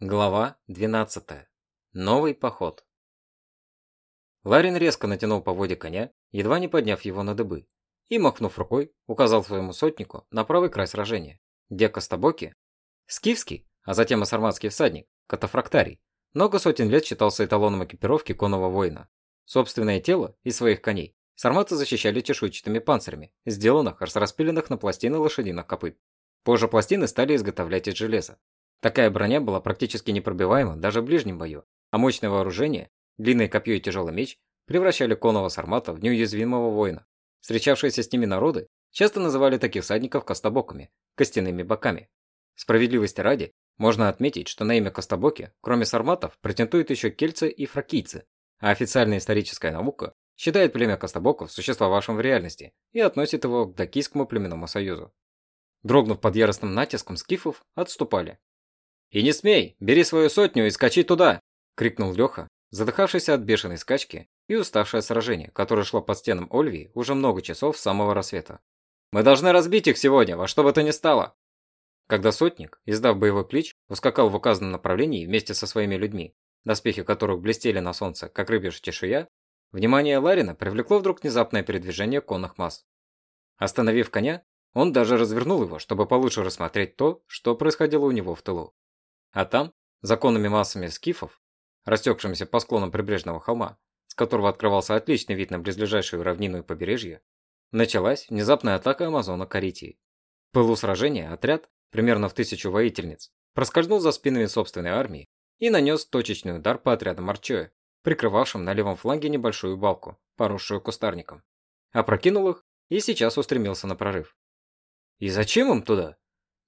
Глава 12. Новый поход. Ларин резко натянул по воде коня, едва не подняв его на дыбы, и, махнув рукой, указал своему сотнику на правый край сражения, где Костобоки, скифский, а затем и сарматский всадник, катафрактарий, много сотен лет считался эталоном экипировки конного воина. Собственное тело и своих коней сарматы защищали чешуйчатыми панцирями, сделанных распиленных на пластины лошадиных копыт. Позже пластины стали изготовлять из железа, Такая броня была практически непробиваема даже в ближнем бою, а мощное вооружение, длинное копье и тяжелый меч превращали конного сармата в неуязвимого воина. Встречавшиеся с ними народы часто называли таких всадников костобоками, костяными боками. Справедливости ради, можно отметить, что на имя Костобоки, кроме сарматов, претендуют еще кельцы и фракийцы, а официальная историческая наука считает племя Костобоков существовавшим в реальности и относит его к Дакийскому племенному союзу. Дрогнув под яростным натиском скифов, отступали, «И не смей! Бери свою сотню и скачи туда!» – крикнул Леха, задыхавшийся от бешеной скачки и уставшее сражение, которое шло под стенам Ольвии уже много часов с самого рассвета. «Мы должны разбить их сегодня, во что бы то ни стало!» Когда сотник, издав боевой клич, ускакал в указанном направлении вместе со своими людьми, доспехи которых блестели на солнце, как рыбья чешуя, внимание Ларина привлекло вдруг внезапное передвижение конных масс. Остановив коня, он даже развернул его, чтобы получше рассмотреть то, что происходило у него в тылу. А там, законными массами скифов, растекшимися по склонам прибрежного холма, с которого открывался отличный вид на близлежащую равнину и побережье, началась внезапная атака Амазона Каритии. В пылу сражения отряд, примерно в тысячу воительниц, проскользнул за спинами собственной армии и нанес точечный удар по отрядам Арчоя, прикрывавшим на левом фланге небольшую балку, поросшую кустарником. Опрокинул их и сейчас устремился на прорыв. И зачем им туда?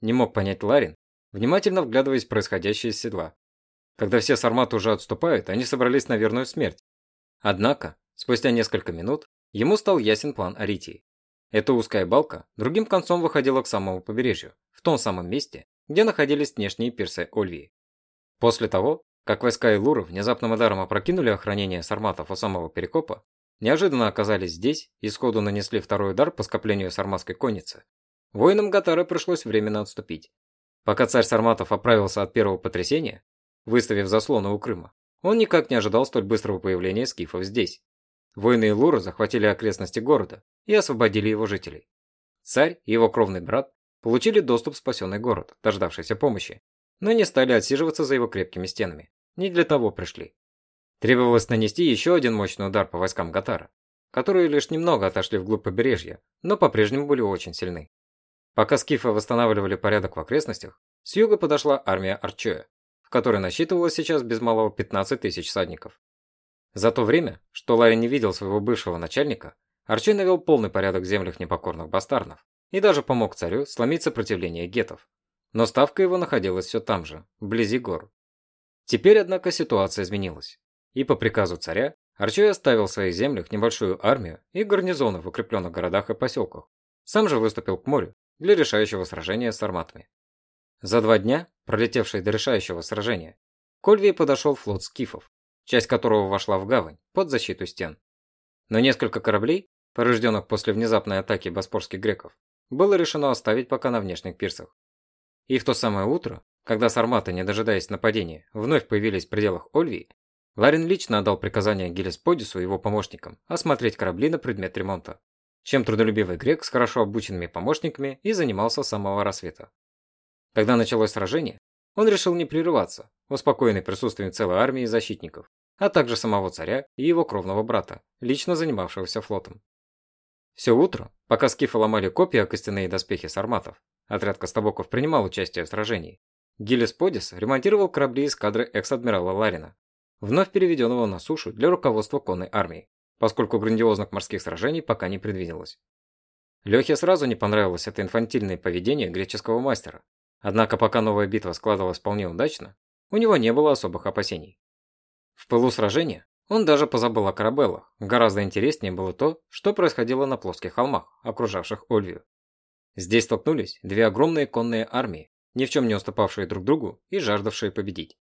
Не мог понять Ларин, внимательно вглядываясь в происходящее из седла. Когда все сарматы уже отступают, они собрались на верную смерть. Однако, спустя несколько минут, ему стал ясен план Аритии. Эта узкая балка другим концом выходила к самому побережью, в том самом месте, где находились внешние пирсы Ольвии. После того, как войска Илуры внезапным ударом опрокинули охранение сарматов у самого перекопа, неожиданно оказались здесь и сходу нанесли второй удар по скоплению сарматской конницы, воинам Гатара пришлось временно отступить. Пока царь Сарматов оправился от первого потрясения, выставив заслоны у Крыма, он никак не ожидал столь быстрого появления скифов здесь. Воины Илура захватили окрестности города и освободили его жителей. Царь и его кровный брат получили доступ в спасенный город, дождавшийся помощи, но не стали отсиживаться за его крепкими стенами. Не для того пришли. Требовалось нанести еще один мощный удар по войскам Гатара, которые лишь немного отошли вглубь побережья, но по-прежнему были очень сильны. Пока скифы восстанавливали порядок в окрестностях, с юга подошла армия Арчоя, в которой насчитывалось сейчас без малого 15 тысяч садников. За то время, что Ларри не видел своего бывшего начальника, Арчой навел полный порядок в землях непокорных бастарнов и даже помог царю сломить сопротивление гетов. Но ставка его находилась все там же, вблизи гор. Теперь, однако, ситуация изменилась. И по приказу царя Арчой оставил в своих землях небольшую армию и гарнизоны в укрепленных городах и поселках. Сам же выступил к морю для решающего сражения с арматами. За два дня, пролетевшие до решающего сражения, к Ольвии подошел флот скифов, часть которого вошла в гавань под защиту стен. Но несколько кораблей, порожденных после внезапной атаки боспорских греков, было решено оставить пока на внешних пирсах. И в то самое утро, когда сарматы, не дожидаясь нападения, вновь появились в пределах Ольвии, Ларин лично отдал приказание Гелесподису и его помощникам осмотреть корабли на предмет ремонта чем трудолюбивый грек с хорошо обученными помощниками и занимался с самого рассвета. Когда началось сражение, он решил не прерываться, успокоенный присутствием целой армии защитников, а также самого царя и его кровного брата, лично занимавшегося флотом. Все утро, пока скифы ломали копья костяные доспехи сарматов, отряд Костобоков принимал участие в сражении. Гиллис Подис ремонтировал корабли эскадры экс-адмирала Ларина, вновь переведенного на сушу для руководства конной армией поскольку грандиозных морских сражений пока не предвиделось. Лехе сразу не понравилось это инфантильное поведение греческого мастера, однако пока новая битва складывалась вполне удачно, у него не было особых опасений. В пылу сражения он даже позабыл о корабелах, гораздо интереснее было то, что происходило на плоских холмах, окружавших Ольвию. Здесь столкнулись две огромные конные армии, ни в чем не уступавшие друг другу и жаждавшие победить.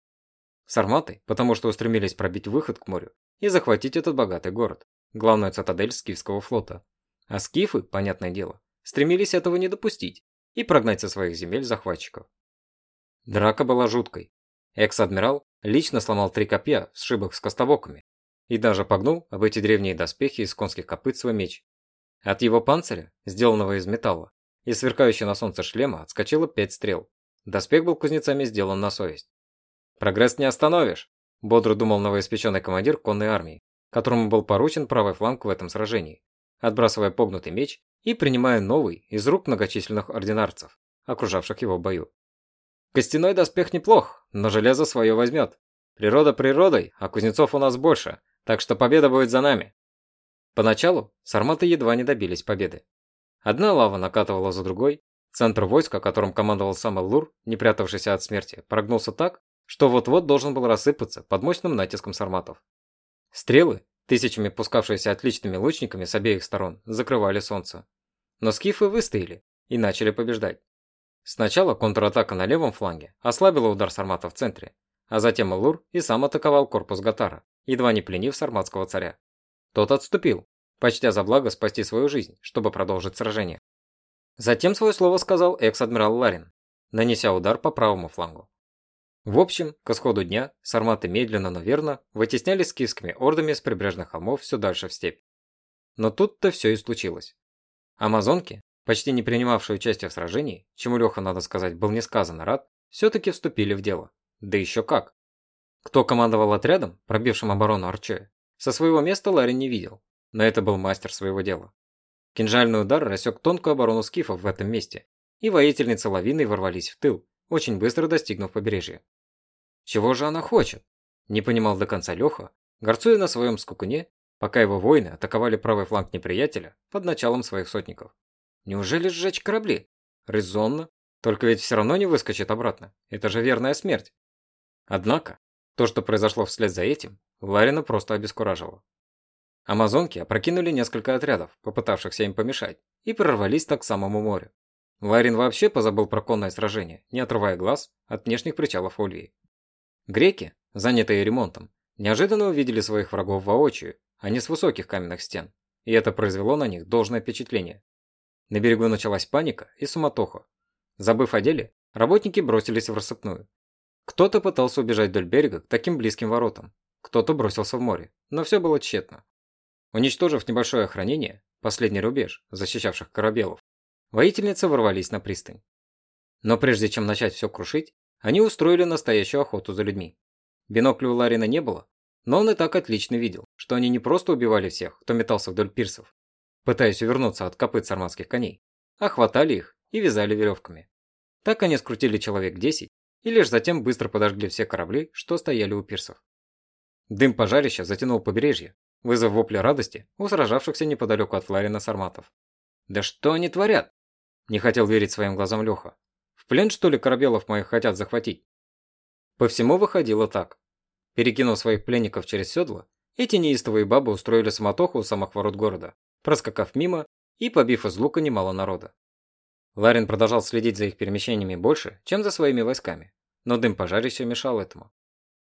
Сарматы, потому что устремились пробить выход к морю, и захватить этот богатый город, главную цитадель скифского флота. А скифы, понятное дело, стремились этого не допустить и прогнать со своих земель захватчиков. Драка была жуткой. Экс-адмирал лично сломал три копья в сшибах с костобоками и даже погнул об эти древние доспехи из конских копыт свой меч. От его панциря, сделанного из металла, и сверкающей на солнце шлема отскочило пять стрел. Доспех был кузнецами сделан на совесть. «Прогресс не остановишь», – бодро думал новоиспеченный командир конной армии, которому был поручен правый фланг в этом сражении, отбрасывая погнутый меч и принимая новый из рук многочисленных ординарцев, окружавших его в бою. Костяной доспех неплох, но железо свое возьмет. Природа природой, а кузнецов у нас больше, так что победа будет за нами. Поначалу сарматы едва не добились победы. Одна лава накатывала за другой, центр войска, которым командовал сам Эллур, не прятавшийся от смерти, прогнулся так, что вот-вот должен был рассыпаться под мощным натиском сарматов. Стрелы, тысячами пускавшиеся отличными лучниками с обеих сторон, закрывали солнце. Но скифы выстояли и начали побеждать. Сначала контратака на левом фланге ослабила удар сармата в центре, а затем Элур и сам атаковал корпус Гатара, едва не пленив сарматского царя. Тот отступил, почтя за благо спасти свою жизнь, чтобы продолжить сражение. Затем свое слово сказал экс-адмирал Ларин, нанеся удар по правому флангу. В общем, к исходу дня сарматы медленно, но верно вытеснялись скифскими ордами с прибрежных холмов все дальше в степь. Но тут-то все и случилось. Амазонки, почти не принимавшие участие в сражении, чему Леха, надо сказать, был несказанно рад, все-таки вступили в дело. Да еще как. Кто командовал отрядом, пробившим оборону Арчоя, со своего места Ларин не видел, но это был мастер своего дела. Кинжальный удар рассек тонкую оборону скифов в этом месте, и воительницы лавиной ворвались в тыл, очень быстро достигнув побережья. Чего же она хочет? Не понимал до конца Леха, горцуя на своем скукуне, пока его воины атаковали правый фланг неприятеля под началом своих сотников. Неужели сжечь корабли? Резонно. Только ведь все равно не выскочит обратно. Это же верная смерть. Однако, то, что произошло вслед за этим, Ларина просто обескуражило. Амазонки опрокинули несколько отрядов, попытавшихся им помешать, и прорвались так к самому морю. Ларин вообще позабыл про конное сражение, не отрывая глаз от внешних причалов Ольвии. Греки, занятые ремонтом, неожиданно увидели своих врагов воочию, а не с высоких каменных стен, и это произвело на них должное впечатление. На берегу началась паника и суматоха. Забыв о деле, работники бросились в рассыпную. Кто-то пытался убежать вдоль берега к таким близким воротам, кто-то бросился в море, но все было тщетно. Уничтожив небольшое охранение, последний рубеж, защищавших корабелов, воительницы ворвались на пристань. Но прежде чем начать все крушить, они устроили настоящую охоту за людьми. Бинокля у Ларина не было, но он и так отлично видел, что они не просто убивали всех, кто метался вдоль пирсов, пытаясь увернуться от копыт сарматских коней, а хватали их и вязали веревками. Так они скрутили человек 10 и лишь затем быстро подожгли все корабли, что стояли у пирсов. Дым пожарища затянул побережье, вызвав вопли радости у сражавшихся неподалеку от Фларина сарматов. «Да что они творят?» Не хотел верить своим глазам Леха. «В плен, что ли, корабелов моих хотят захватить?» По всему выходило так. Перекинув своих пленников через седло, эти неистовые бабы устроили самотоху у самых ворот города, проскакав мимо и побив из лука немало народа. Ларин продолжал следить за их перемещениями больше, чем за своими войсками, но дым пожарища мешал этому.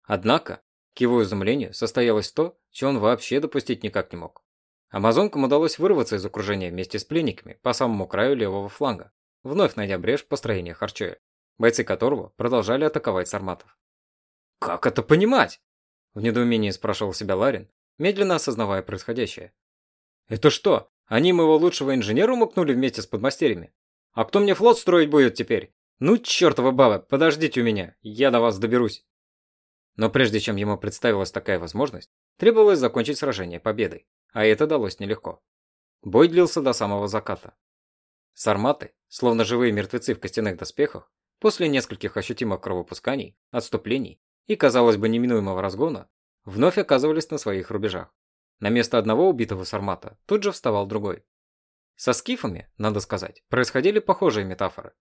Однако, к его изумлению состоялось то, чего он вообще допустить никак не мог. Амазонкам удалось вырваться из окружения вместе с пленниками по самому краю левого фланга, вновь найдя брешь в построениях Арчоя, бойцы которого продолжали атаковать сарматов. «Как это понимать?» В недоумении спрашивал себя Ларин, медленно осознавая происходящее. «Это что, они моего лучшего инженера умыкнули вместе с подмастерьями? А кто мне флот строить будет теперь? Ну, чертова баба, подождите у меня, я до вас доберусь!» Но прежде чем ему представилась такая возможность, требовалось закончить сражение победой, а это далось нелегко. Бой длился до самого заката. Сарматы, словно живые мертвецы в костяных доспехах, после нескольких ощутимых кровопусканий, отступлений и, казалось бы, неминуемого разгона, вновь оказывались на своих рубежах. На место одного убитого сармата тут же вставал другой. Со скифами, надо сказать, происходили похожие метафоры.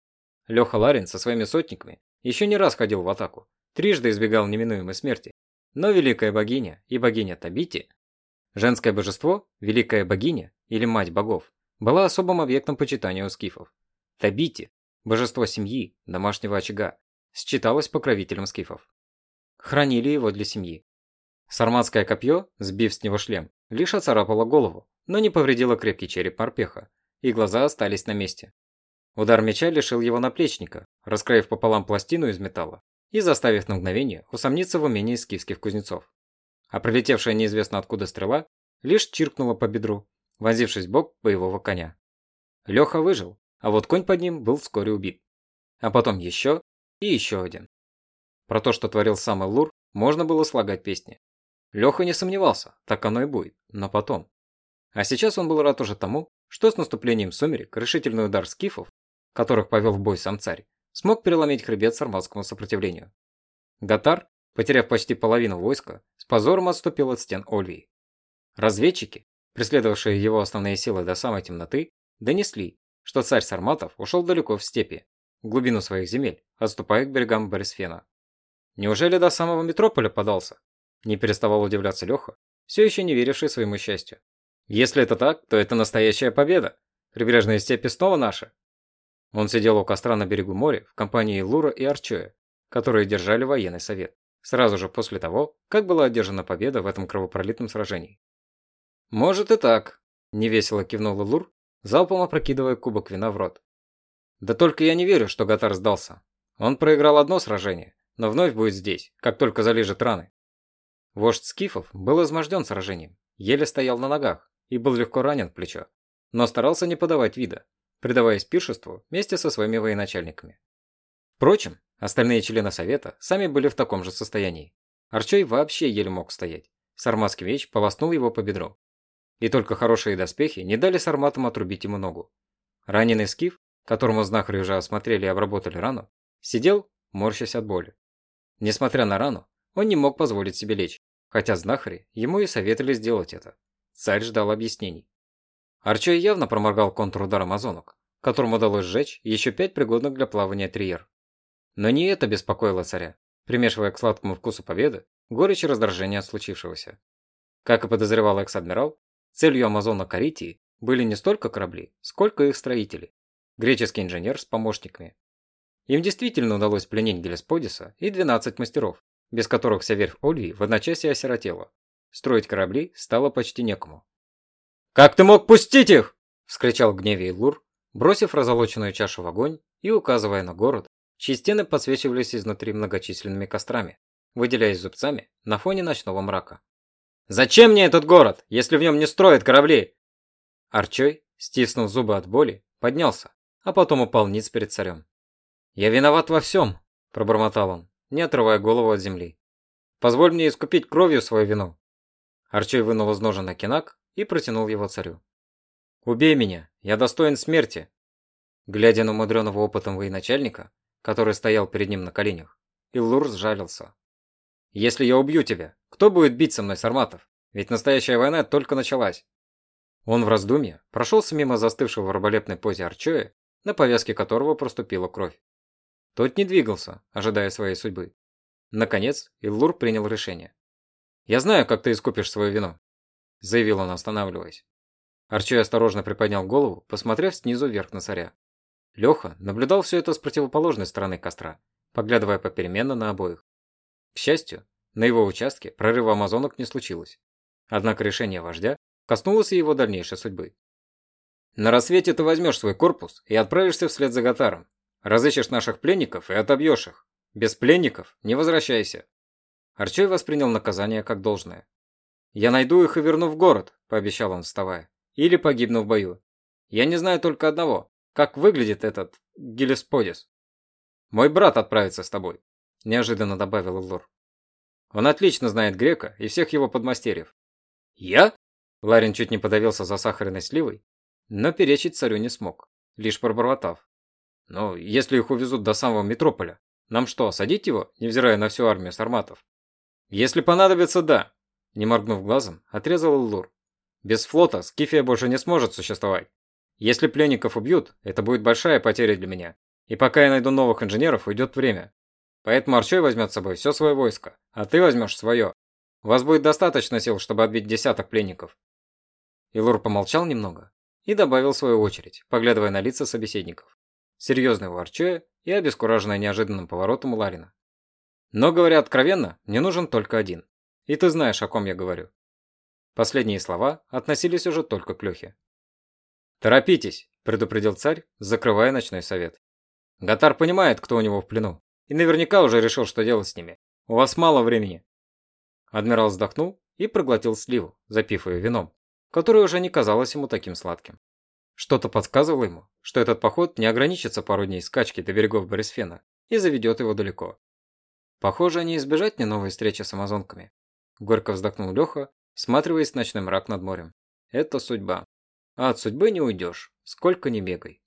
Леха Ларин со своими сотниками еще не раз ходил в атаку, трижды избегал неминуемой смерти, но великая богиня и богиня Табити, женское божество, великая богиня или мать богов, была особым объектом почитания у скифов. Табити, божество семьи, домашнего очага, считалось покровителем скифов хранили его для семьи. Сарматское копье, сбив с него шлем, лишь оцарапало голову, но не повредило крепкий череп морпеха, и глаза остались на месте. Удар меча лишил его наплечника, раскроив пополам пластину из металла, и заставив на мгновение усомниться в умении скифских кузнецов. А пролетевшая неизвестно откуда стрела лишь чиркнула по бедру, вонзившись в бок боевого коня. Леха выжил, а вот конь под ним был вскоре убит. А потом еще и еще один. Про то, что творил сам Эллур, можно было слагать песни. Леха не сомневался, так оно и будет, но потом. А сейчас он был рад уже тому, что с наступлением сумерек решительный удар скифов, которых повел в бой сам царь, смог переломить хребет сарматскому сопротивлению. Гатар, потеряв почти половину войска, с позором отступил от стен Ольвии. Разведчики, преследовавшие его основные силы до самой темноты, донесли, что царь Сарматов ушел далеко в степи, в глубину своих земель, отступая к берегам Борисфена. Неужели до самого метрополя подался? Не переставал удивляться Леха, все еще не веривший своему счастью. Если это так, то это настоящая победа. Прибрежные степи снова наши. Он сидел у костра на берегу моря в компании Лура и Арчоя, которые держали военный совет, сразу же после того, как была одержана победа в этом кровопролитном сражении. «Может и так», – невесело кивнул Лур, залпом опрокидывая кубок вина в рот. «Да только я не верю, что Гатар сдался. Он проиграл одно сражение, но вновь будет здесь, как только залежит раны». Вождь Скифов был изможден сражением, еле стоял на ногах, и был легко ранен в плечо, но старался не подавать вида, предаваясь пиршеству вместе со своими военачальниками. Впрочем, остальные члены совета сами были в таком же состоянии. Арчой вообще еле мог стоять. Сарматский меч полоснул его по бедру. И только хорошие доспехи не дали сарматам отрубить ему ногу. Раненый скиф, которому знахари уже осмотрели и обработали рану, сидел, морщась от боли. Несмотря на рану, он не мог позволить себе лечь, хотя знахари ему и советовали сделать это. Царь ждал объяснений. Арчой явно проморгал контур удара амазонок, которому удалось сжечь еще пять пригодных для плавания триер. Но не это беспокоило царя, примешивая к сладкому вкусу победы горечь и раздражение от случившегося. Как и подозревал экс-адмирал, целью амазона Каритии были не столько корабли, сколько их строители. Греческий инженер с помощниками. Им действительно удалось пленить Гелесподиса и 12 мастеров, без которых вся верфь Ольвии в одночасье осиротела. Строить корабли стало почти некому. «Как ты мог пустить их?» – вскричал в гневе Илур, бросив разолоченную чашу в огонь и указывая на город, чьи стены подсвечивались изнутри многочисленными кострами, выделяясь зубцами на фоне ночного мрака. «Зачем мне этот город, если в нем не строят корабли?» Арчой, стиснув зубы от боли, поднялся, а потом упал ниц перед царем. «Я виноват во всем», – пробормотал он, не отрывая голову от земли. «Позволь мне искупить кровью свою вину. Арчей вынул из ножен кинак и протянул его царю. «Убей меня, я достоин смерти!» Глядя на умудренного опытом военачальника, который стоял перед ним на коленях, Иллур сжалился. «Если я убью тебя, кто будет бить со мной сарматов? Ведь настоящая война только началась!» Он в раздумье прошелся мимо застывшего в раболепной позе Арчоя, на повязке которого проступила кровь. Тот не двигался, ожидая своей судьбы. Наконец, Иллур принял решение. «Я знаю, как ты искупишь свою вину», – заявил он, останавливаясь. Арчой осторожно приподнял голову, посмотрев снизу вверх на царя. Леха наблюдал все это с противоположной стороны костра, поглядывая попеременно на обоих. К счастью, на его участке прорыва амазонок не случилось. Однако решение вождя коснулось и его дальнейшей судьбы. На рассвете ты возьмешь свой корпус и отправишься вслед за Гатаром. Разыщешь наших пленников и отобьешь их. Без пленников не возвращайся. Арчой воспринял наказание как должное. «Я найду их и верну в город», – пообещал он, вставая. «Или погибну в бою. Я не знаю только одного. Как выглядит этот Гелесподис?» «Мой брат отправится с тобой», – неожиданно добавил Лор. «Он отлично знает грека и всех его подмастерьев». «Я?» Ларин чуть не подавился за сахарной сливой, но перечить царю не смог, лишь пробормотав. «Ну, если их увезут до самого метрополя, нам что, осадить его, невзирая на всю армию сарматов?» «Если понадобится, да», – не моргнув глазом, отрезал Лур. «Без флота Скифия больше не сможет существовать. Если пленников убьют, это будет большая потеря для меня. И пока я найду новых инженеров, уйдет время. Поэтому Арчой возьмет с собой все свое войско, а ты возьмешь свое. У вас будет достаточно сил, чтобы отбить десяток пленников». Илур помолчал немного и добавил свою очередь, поглядывая на лица собеседников. Серьезный у Арчоя и обескураженная неожиданным поворотом у Ларина. Но, говоря откровенно, мне нужен только один. И ты знаешь, о ком я говорю. Последние слова относились уже только к Лехе. «Торопитесь», – предупредил царь, закрывая ночной совет. Гатар понимает, кто у него в плену. И наверняка уже решил, что делать с ними. У вас мало времени. Адмирал вздохнул и проглотил сливу, запив ее вином, которое уже не казалось ему таким сладким. Что-то подсказывало ему, что этот поход не ограничится пару дней скачки до берегов Борисфена и заведет его далеко. Похоже, не избежать мне новой встречи с амазонками. Горько вздохнул Леха, всматриваясь в ночной мрак над морем. Это судьба. А от судьбы не уйдешь, сколько ни бегай.